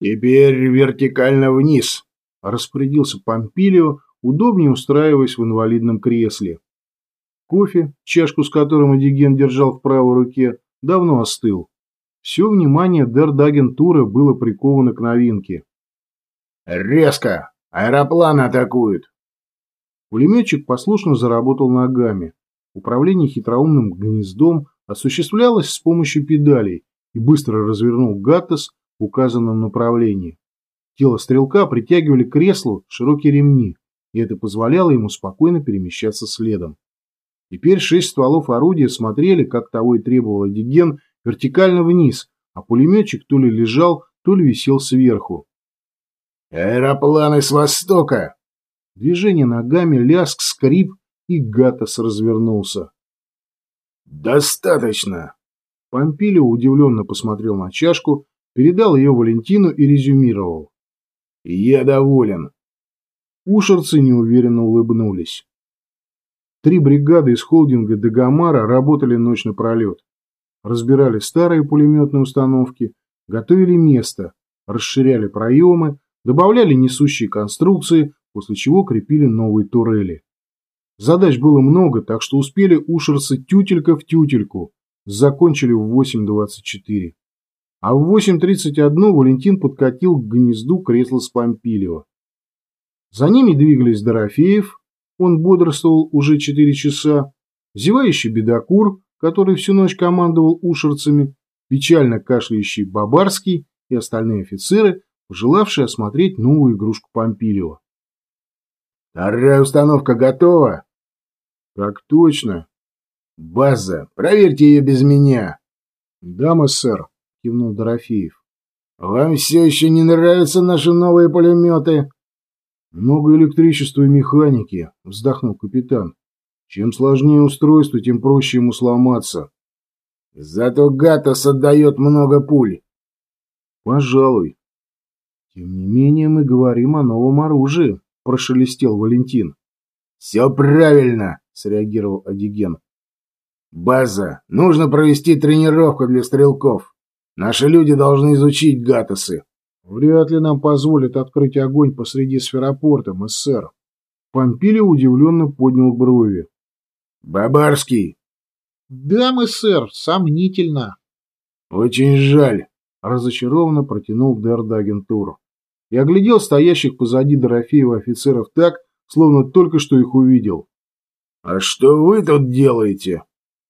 «Теперь вертикально вниз», — распорядился Помпилио, удобнее устраиваясь в инвалидном кресле. Кофе, чашку с которым Эдиген держал в правой руке, давно остыл. Все внимание Дердагентура было приковано к новинке. «Резко! Аэропланы атакуют!» Пулеметчик послушно заработал ногами. Управление хитроумным гнездом осуществлялось с помощью педалей и быстро развернул Гаттес указанном направлении. Тело стрелка притягивали к креслу широкие ремни, и это позволяло ему спокойно перемещаться следом. Теперь шесть стволов орудия смотрели, как того и требовал Диген, вертикально вниз, а пулеметчик то ли лежал, то ли висел сверху. «Аэропланы с востока!» Движение ногами, ляск, скрип, и Гатос развернулся. «Достаточно!» Помпилио удивленно посмотрел на чашку, передал ее Валентину и резюмировал. «Я доволен!» Ушерцы неуверенно улыбнулись. Три бригады из холдинга Дагомара работали ночь напролет. Разбирали старые пулеметные установки, готовили место, расширяли проемы, добавляли несущие конструкции, после чего крепили новые турели. Задач было много, так что успели ушерцы тютелька в тютельку, закончили в 8.24. А в 8.31 Валентин подкатил к гнезду кресла с Помпилева. За ними двигались Дорофеев, он бодрствовал уже четыре часа, зевающий бедокур, который всю ночь командовал ушерцами, печально кашляющий Бабарский и остальные офицеры, пожелавшие осмотреть новую игрушку Помпилио. «Вторая установка готова?» «Так точно». «База, проверьте ее без меня». «Да, сэр», — кивнул Дорофеев. «Вам все еще не нравятся наши новые пулеметы?» «Много электричества и механики», — вздохнул капитан. «Чем сложнее устройство, тем проще ему сломаться». «Зато Гатос отдает много пуль». «Пожалуй». «Тем не менее мы говорим о новом оружии», — прошелестел Валентин. «Все правильно», — среагировал Адиген. «База, нужно провести тренировку для стрелков. Наши люди должны изучить Гатосы». Вряд ли нам позволят открыть огонь посреди сферопорта, сэр. Помпилио удивленно поднял брови. Бабарский. Да, сэр, сомнительно. Очень жаль. Разочарованно протянул Дердагентур. И оглядел стоящих позади Дорофеева офицеров так, словно только что их увидел. «А что вы тут делаете?»